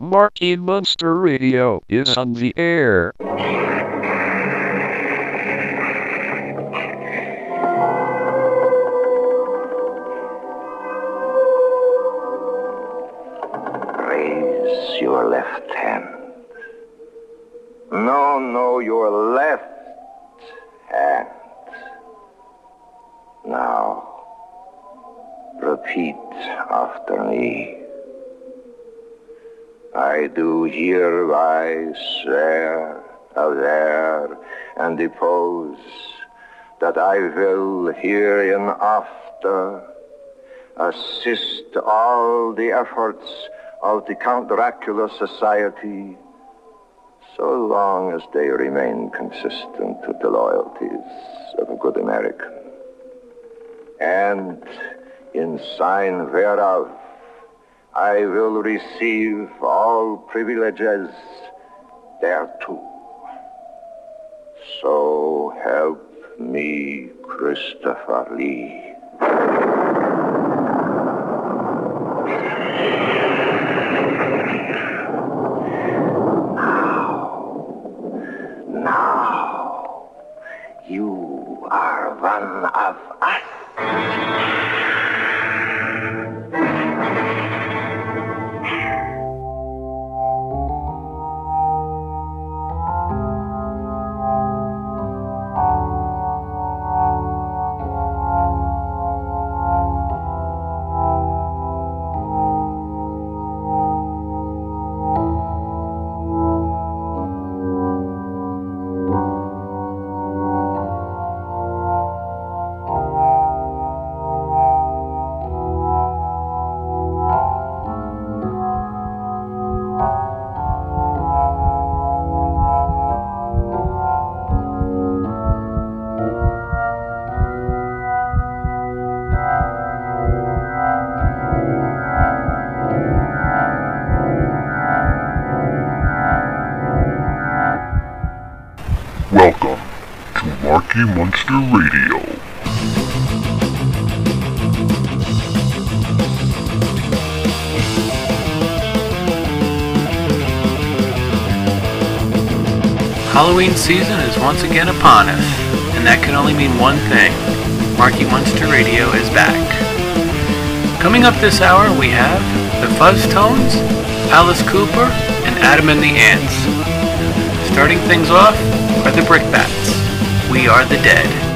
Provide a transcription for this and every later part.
Marky Munster Radio is on the air. Raise your left hand. No, no, your left hand. Now, repeat after me. I do hereby swear, aver, and depose that I will hereinafter assist all the efforts of the Count Dracula Society so long as they remain consistent with the loyalties of a good American. And in sign whereof, I will receive all privileges thereto. So help me, Christopher Lee. Now, now, you are one of us. Munster Radio. Halloween season is once again upon us, and that can only mean one thing. Marky Munster Radio is back. Coming up this hour, we have the Fuzz Tones, Alice Cooper, and Adam and the Ants. Starting things off are the Brickbats. We are the dead.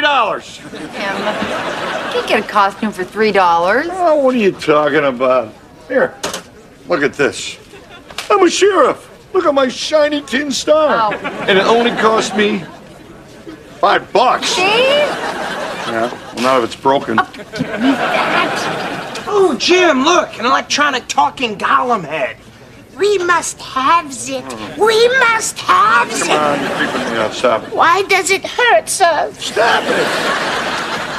Three dollars. Tim, you can't get a costume for three dollars. Oh, what are you talking about? Here, look at this. I'm a sheriff. Look at my shiny tin star. Oh. And it only cost me five bucks. See? Yeah. Well, now if it's broken. Oh, oh, Jim, look, an electronic talking golem head. We must have it. We must have it. Come on, you're creeping me out. Stop it. Why does it hurt so? Stop it.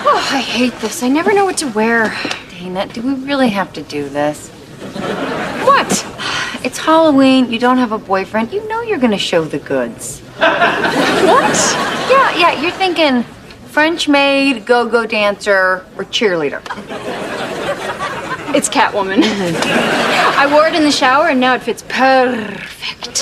Oh, I hate this. I never know what to wear. Dana, do we really have to do this? What? It's Halloween. You don't have a boyfriend. You know you're gonna show the goods. what? Yeah, yeah. You're thinking French maid, go-go dancer, or cheerleader. It's Catwoman. I wore it in the shower and now it fits perfect.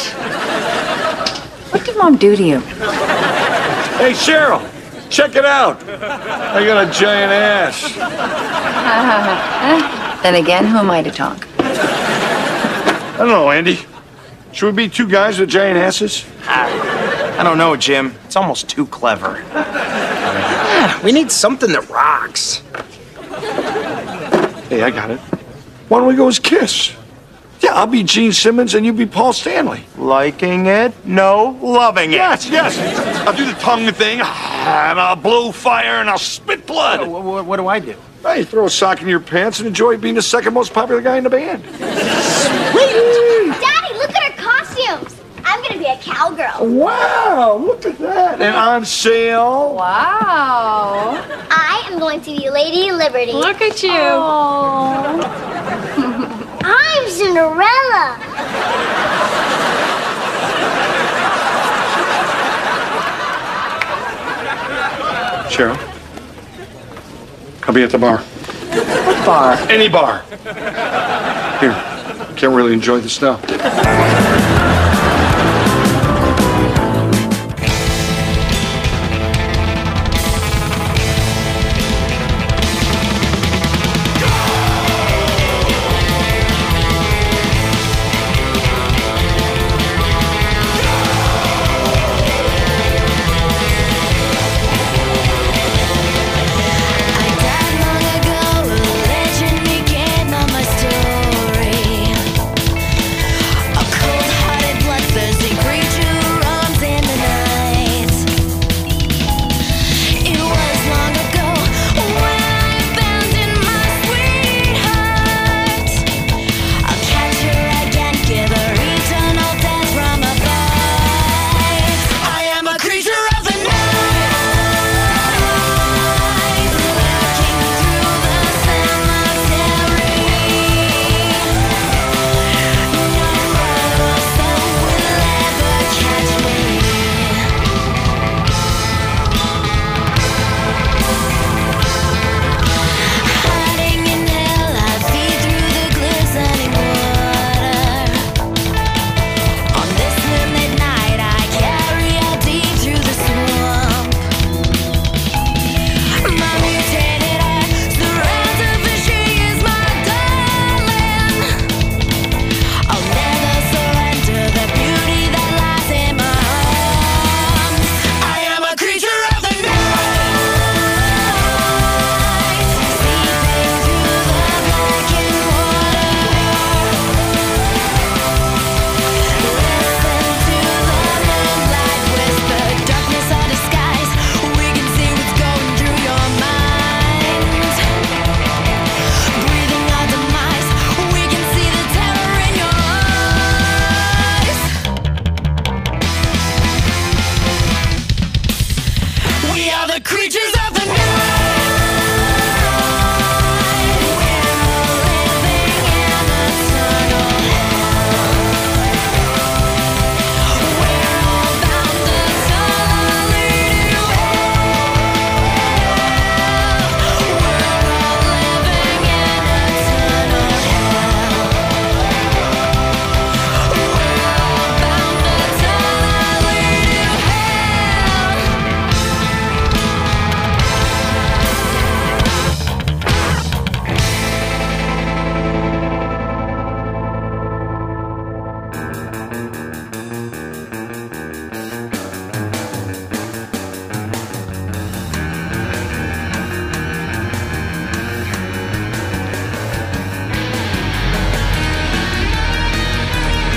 What did mom do to you? Hey, Cheryl. Check it out. I got a giant ass. then again, who am I to talk? I don't know, Andy. Should we be two guys with giant asses? I don't know, Jim. It's almost too clever. Yeah, we need something that rocks. Hey, I got it. Why don't we go as Kiss? Yeah, I'll be Gene Simmons and you be Paul Stanley. Liking it? No, loving it. Yes, yes. I'll do the tongue thing, and I'll blow fire, and I'll spit blood. What, what, what do I do? Hey, throw a sock in your pants and enjoy being the second most popular guy in the band. Daddy, look at our costumes. I'm gonna be a cowgirl. Wow, look at that. And I'm sale. Wow. I am going to be Lady Liberty. Look at you. I'm Cinderella. Cheryl, I'll be at the bar. What bar? Any bar. Here, can't really enjoy the snow.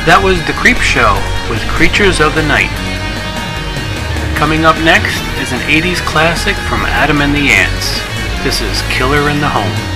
That was The Creep Show with Creatures of the Night. Coming up next is an 80s classic from Adam and the Ants. This is Killer in the Home.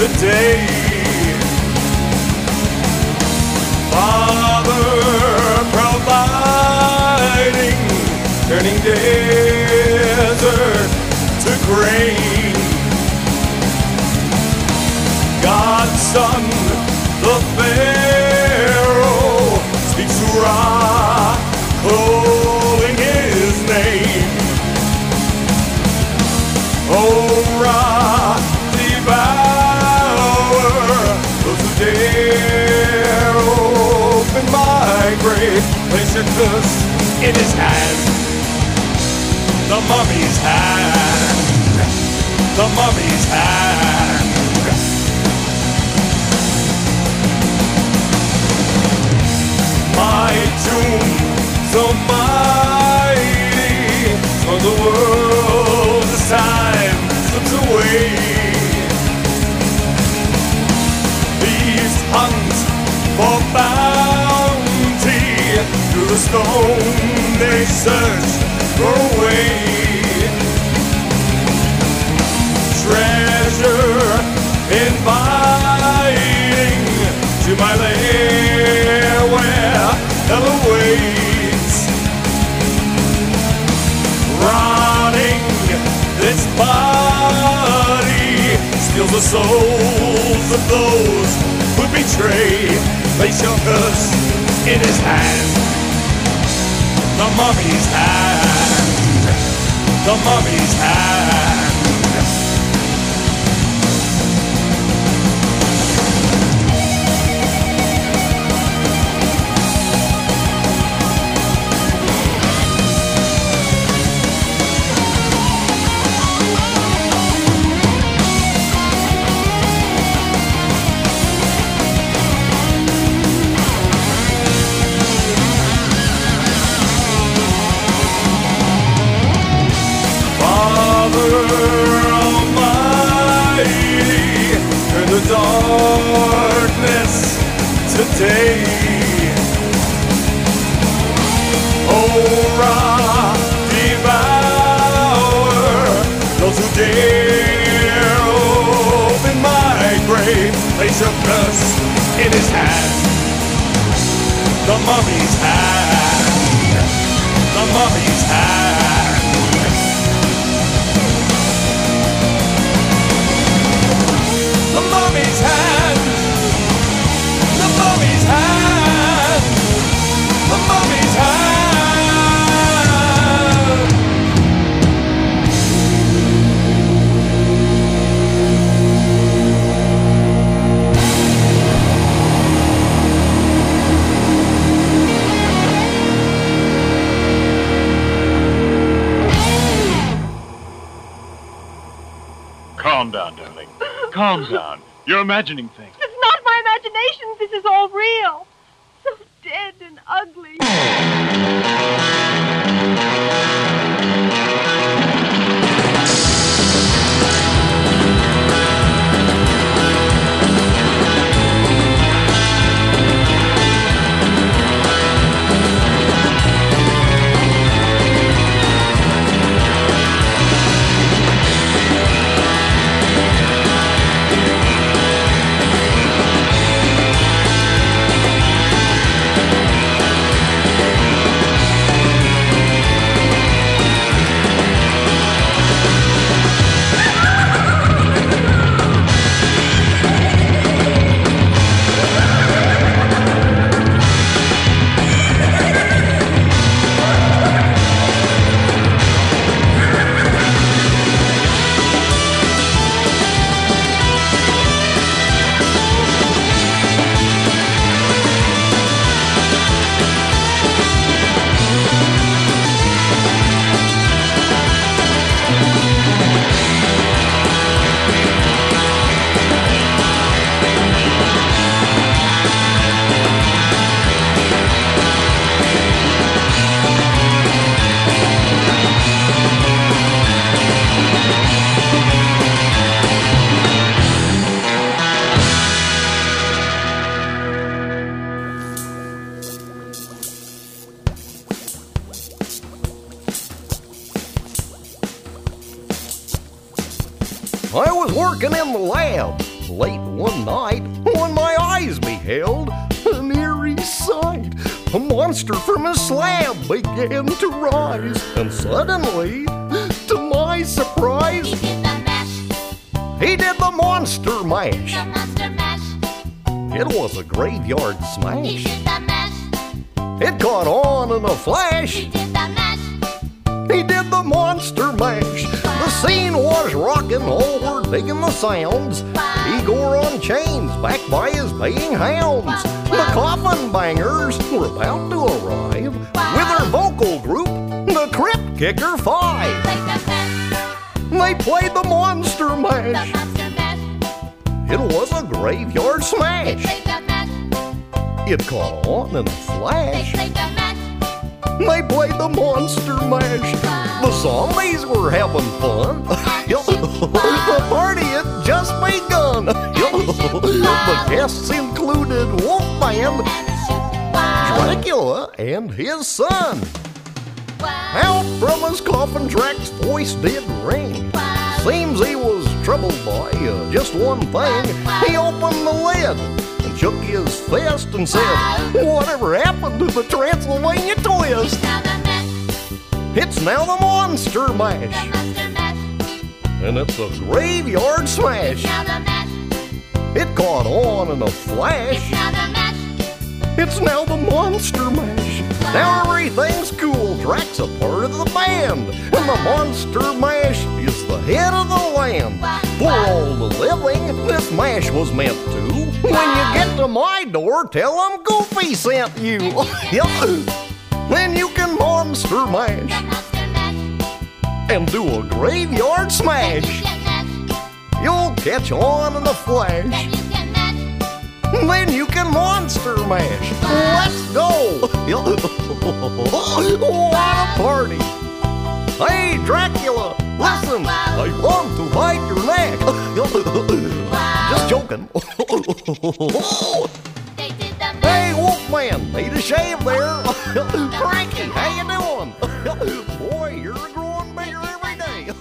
Today. Father providing, turning desert to grain. God's son, the Pharaoh, speaks to Ra, Place your curse in his hand, the mummy's hand, the mummy's hand. My tomb so mighty, for the world as time slips away. These hunt for through the stone they search for a way. Treasure inviting to my lair where hell awaits. Rotting its body steals the souls of those who betray. Place your curse in his hand, the mummy's hand, the mummy's hand. Today. Oh, Ra, devour those who dare open my grave. Place your curse in his hand, the mummy's hand, the mummy's hand. Calm down. You're imagining things. Suddenly, to my surprise, he did the mash. He did the monster mash. It was a graveyard smash. It caught on in a flash. He did the monster mash. The scene was rocking, all were digging the sounds. Igor on chains, backed by his baying hounds. The coffin bangers were about to Kicker Five. They played the monster mash. It was a graveyard smash. It caught on in a flash. They played the monster mash. The zombies were having fun. the party had just begun. the guests included Wolfman, Dracula, and his son. Out from his coffin Drac's voice did ring. Seems he was troubled by uh, just one thing. He opened the lid and shook his fist and said, Whatever happened to the Transylvania twist? It's now the Monster Mash. And it's a graveyard smash. It caught on in a flash. It's now the Monster Mash. Everything's cool. Drax a part of the band. And the Monster Mash is the head of the land. For all the living, this mash was meant to. When you get to my door, tell them Goofy sent you. then you can Monster Mash. And do a graveyard smash. You'll catch on in a flash. Then you can monster mash. Let's go! what a party! Hey, Dracula, listen, I want to bite your neck. Just joking. hey, Wolfman, need a shave there? Frankie, how you doing? Boy, you're growing bigger every day.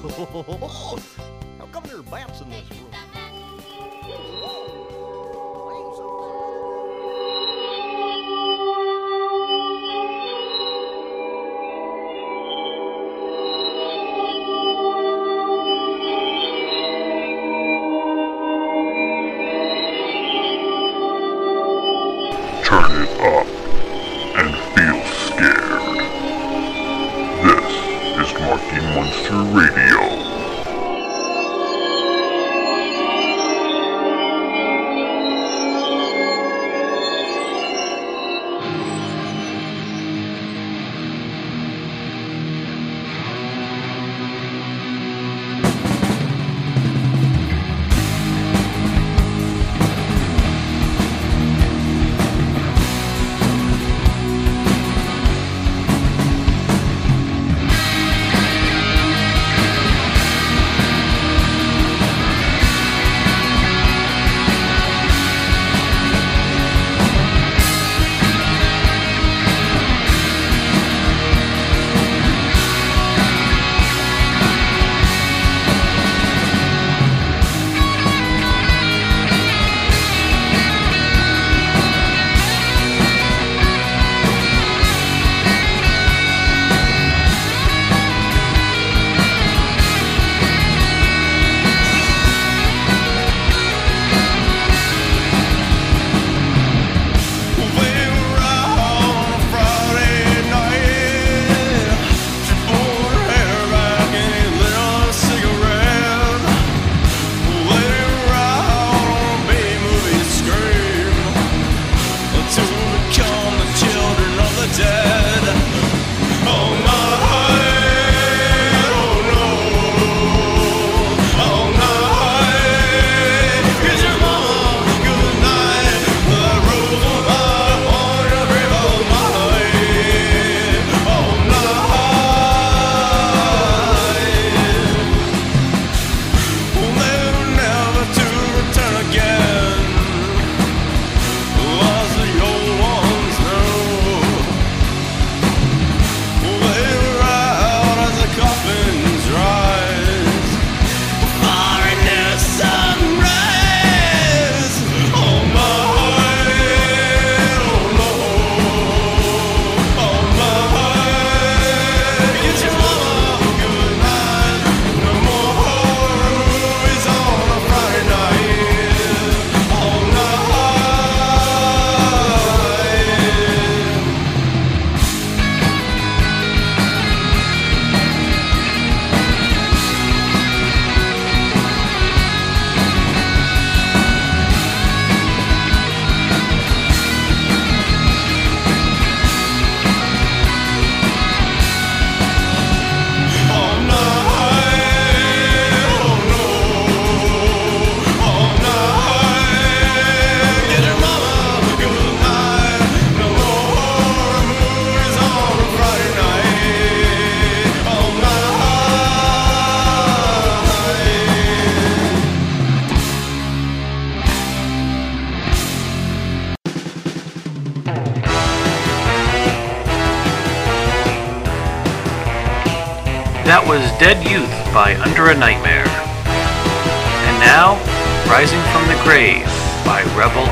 a nightmare. And now, Rising from the Grave by Rebel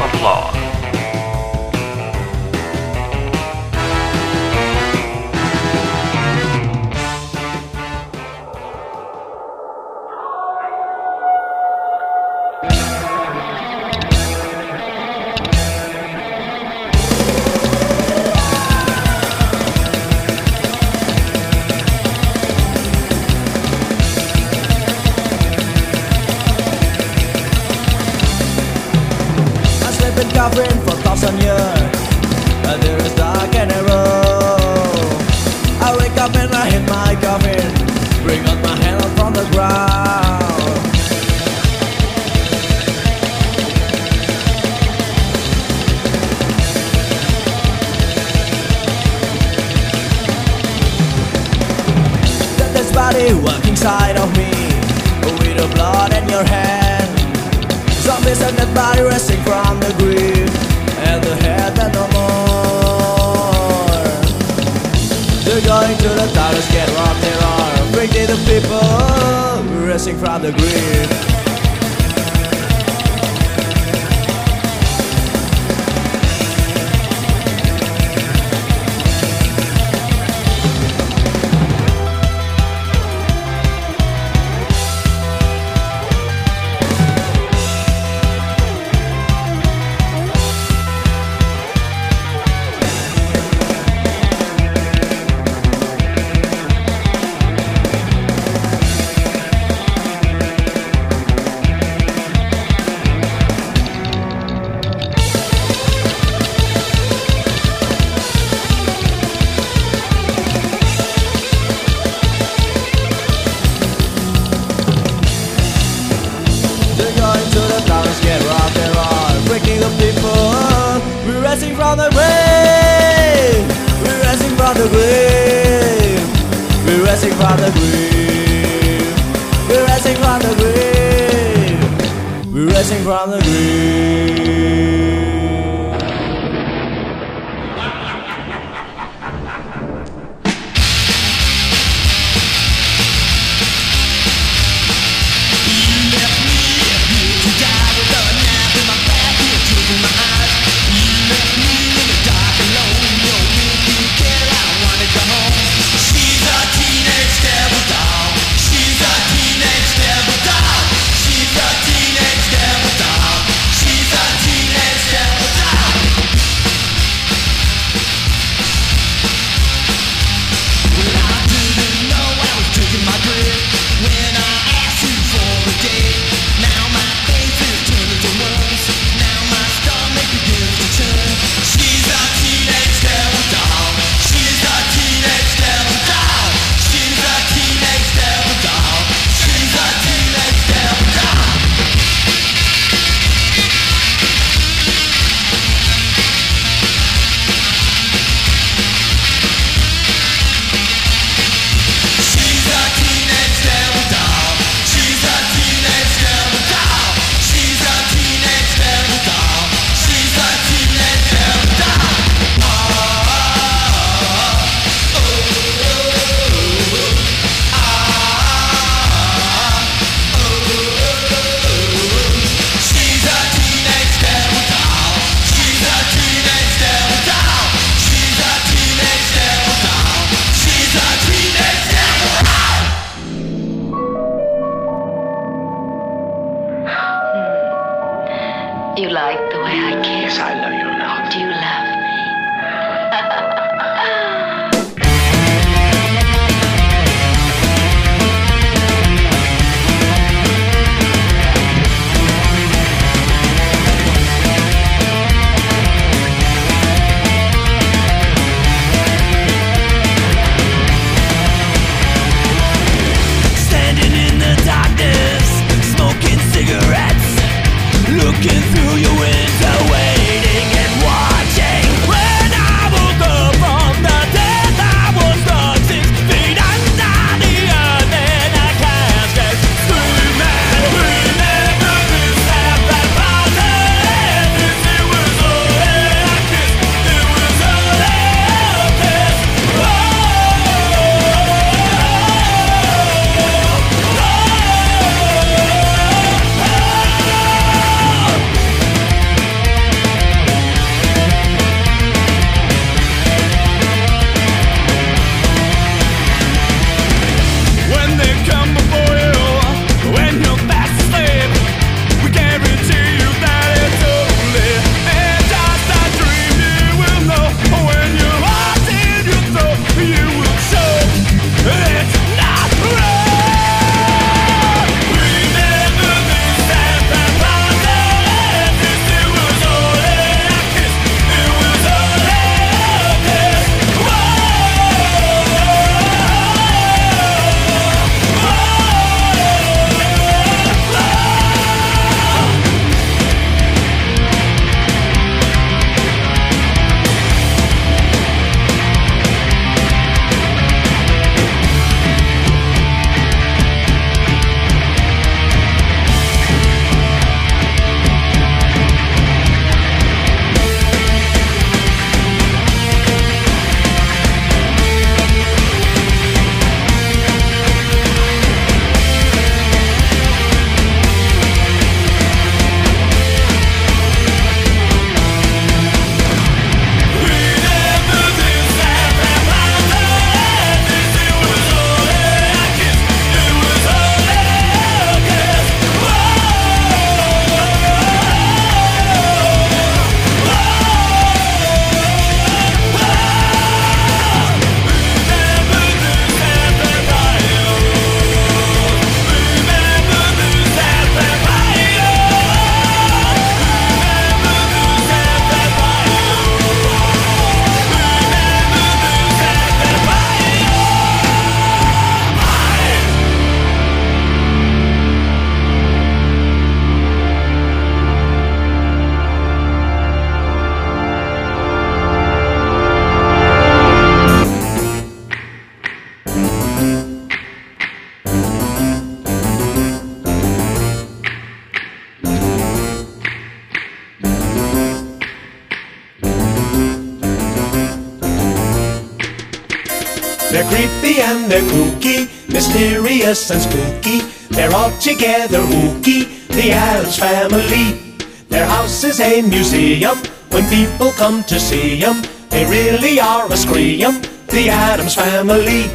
mysterious and spooky. They're all together ooky, the Adams family. Their house is a museum. When people come to see 'em, they really are a scream. The Adams family.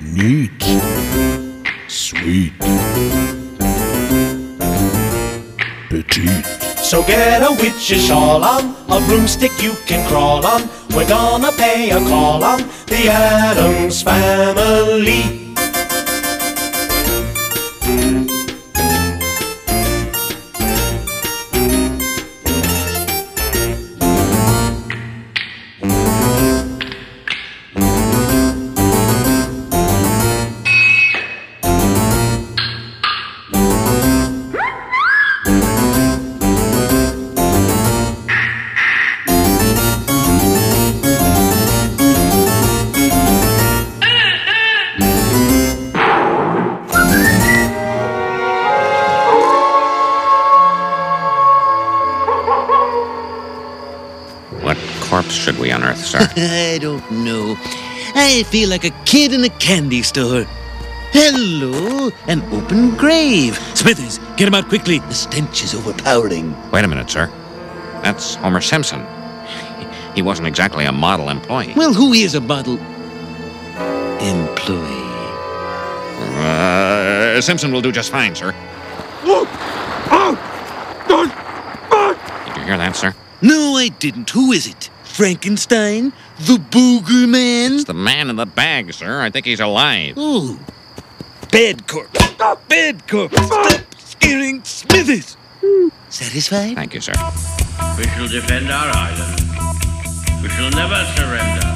Neat. Sweet. Petite. So get a witch's shawl on, a broomstick you can crawl on. We're gonna pay a call on the Adams family. I don't know. I feel like a kid in a candy store. Hello, an open grave. Smithers, get him out quickly. The stench is overpowering. Wait a minute, sir. That's Homer Simpson. He wasn't exactly a model employee. Well, who is a model employee? Uh, Simpson will do just fine, sir. Did you hear that, sir? No, I didn't. Who is it? Frankenstein? The Booger Man? It's the man in the bag, sir. I think he's alive. Ooh. Bad corpse. Bad corpse. Stop scaring Smithers. Satisfied? Thank you, sir. We shall defend our island. We shall never surrender.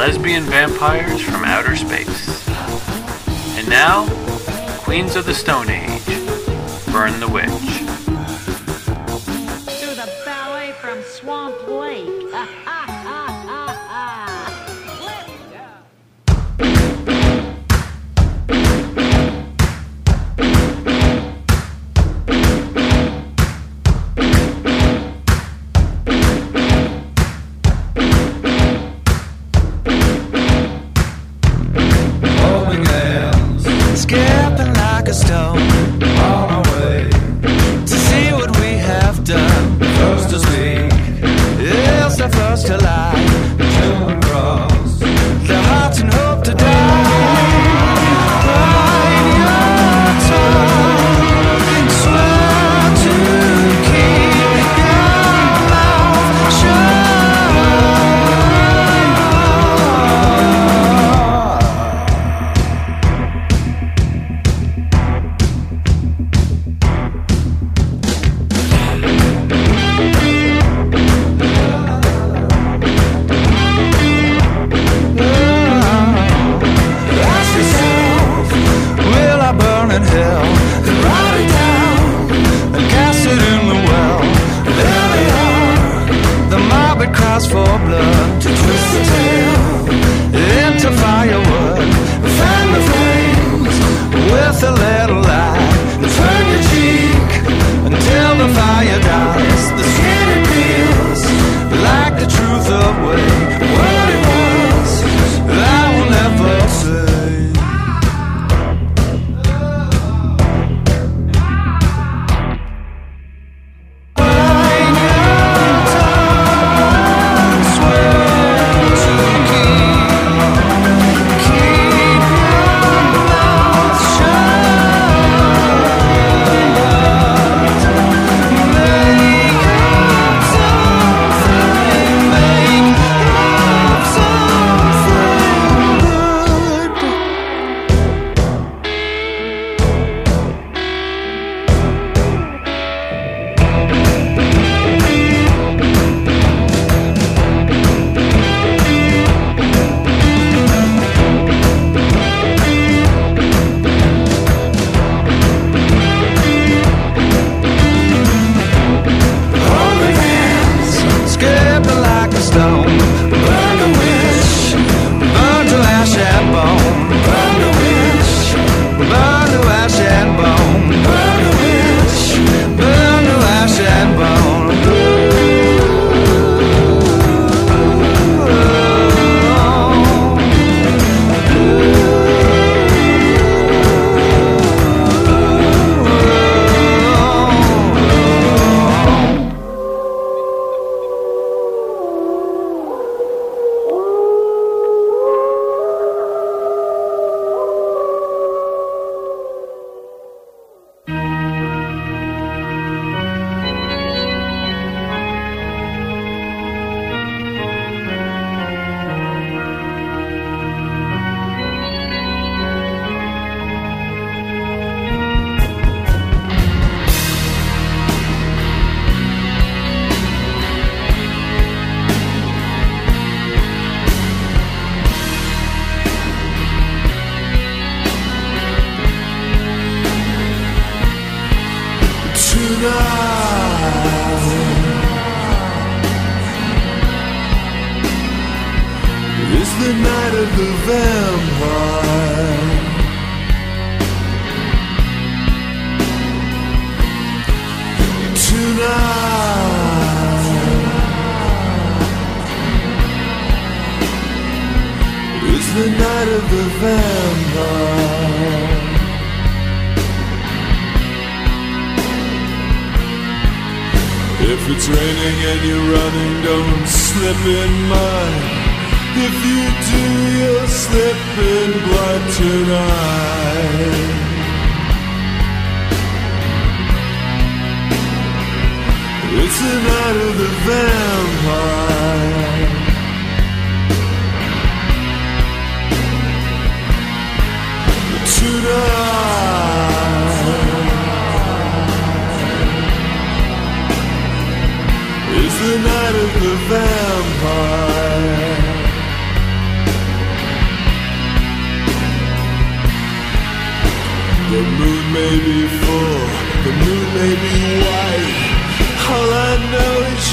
lesbian vampires from outer space. And now, Queens of the Stone Age, Burn the Witch.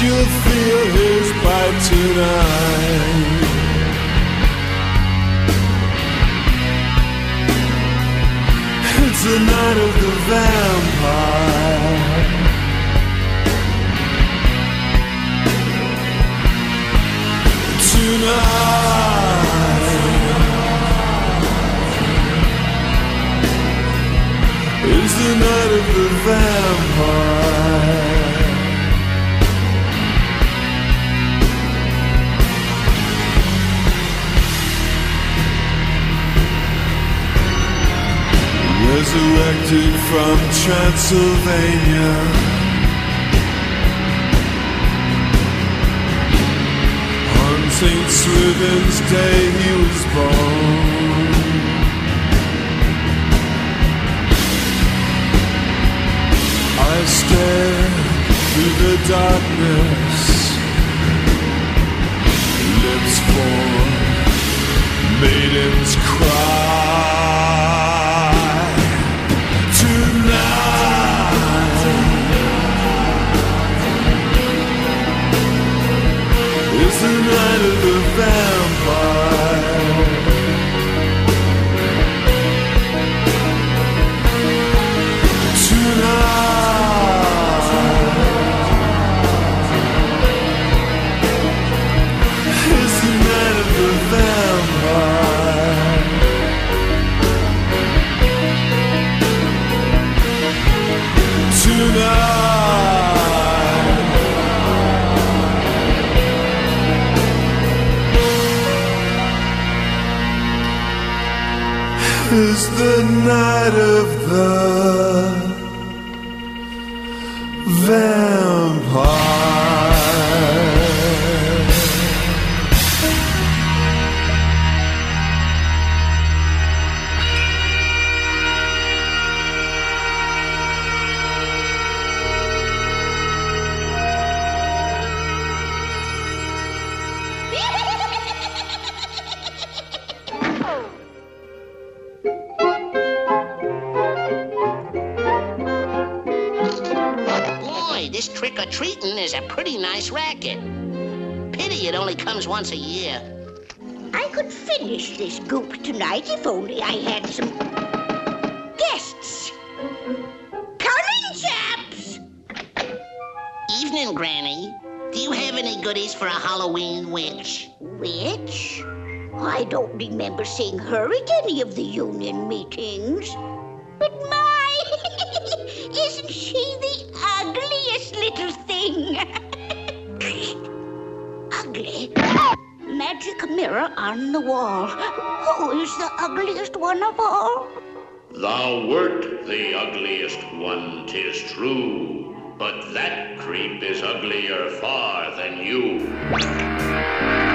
You'll feel his bite tonight. It's the night of the vampire. Tonight is the night of the vampire. Resurrected from Transylvania. On St. Swithin's Day he was born. I stare through the darkness. Lips form, maidens cry. Of is the night of the pretty nice racket. Pity it only comes once a year. I could finish this goop tonight if only I had some guests. Come in, chaps! Evening, Granny. Do you have any goodies for a Halloween witch? Witch? I don't remember seeing her at any of the union meetings. But my, isn't she the ugliest little thing? mirror on the wall. Who is the ugliest one of all? Thou wert the ugliest one, tis true, but that creep is uglier far than you.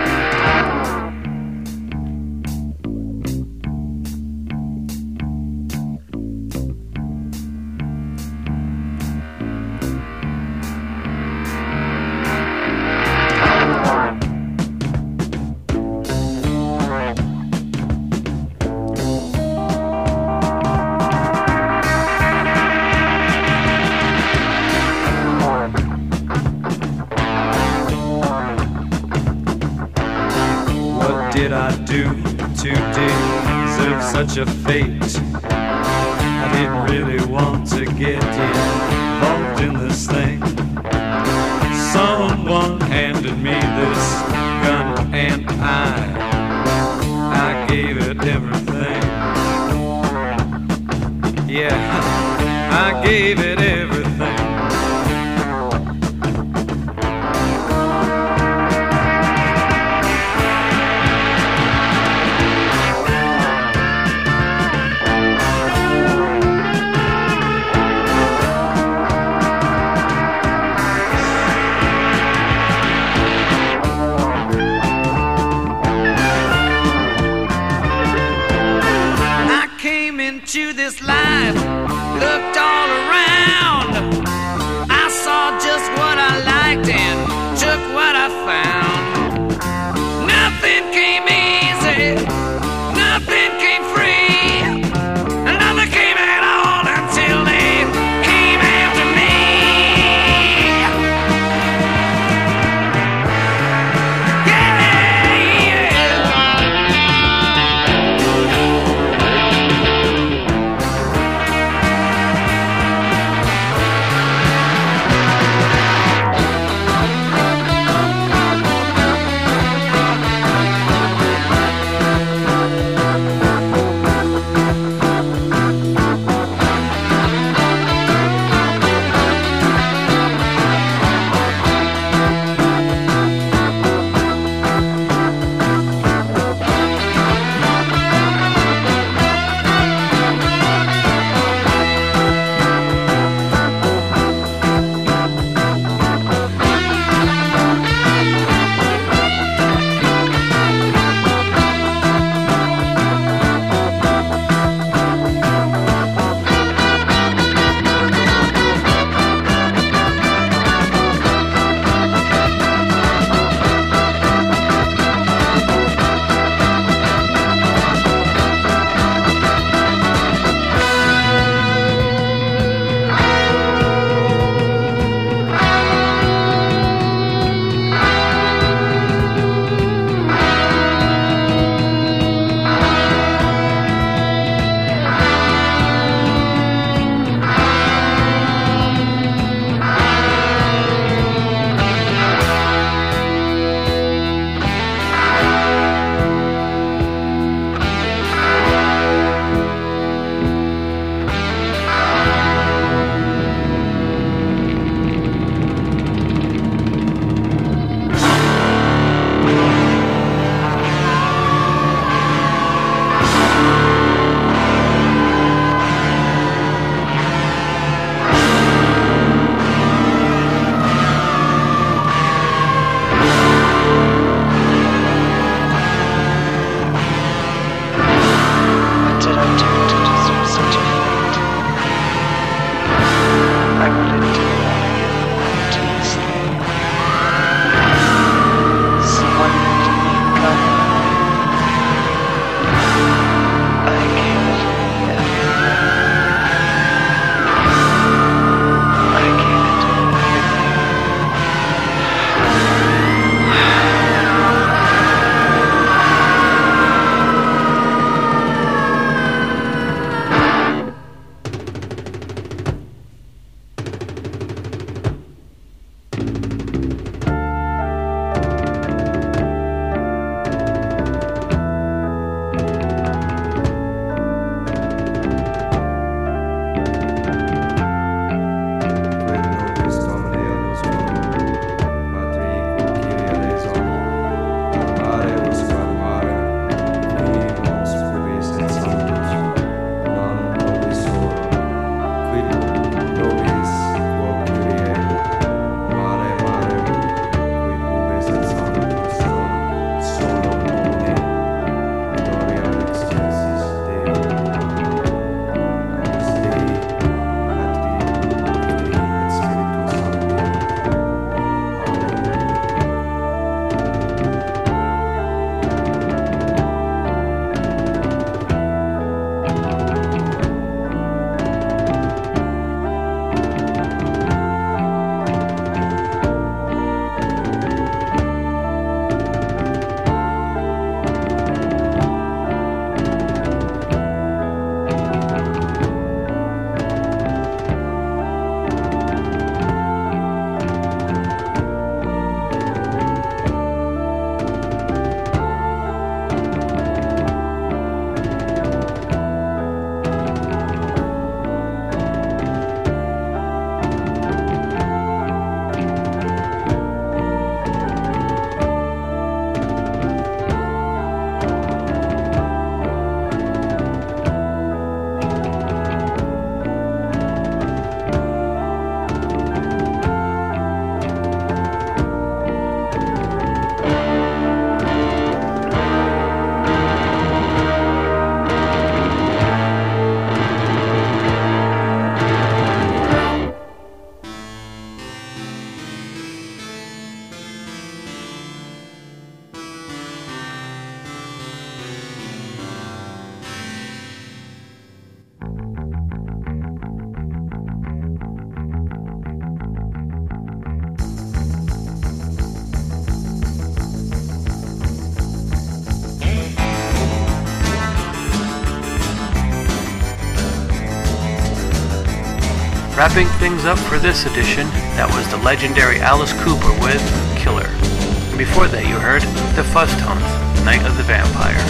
wrapping things up for this edition, that was the legendary Alice Cooper with Killer. And before that, you heard The Fuzztones, Night of the Vampire.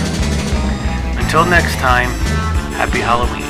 Until next time, happy Halloween.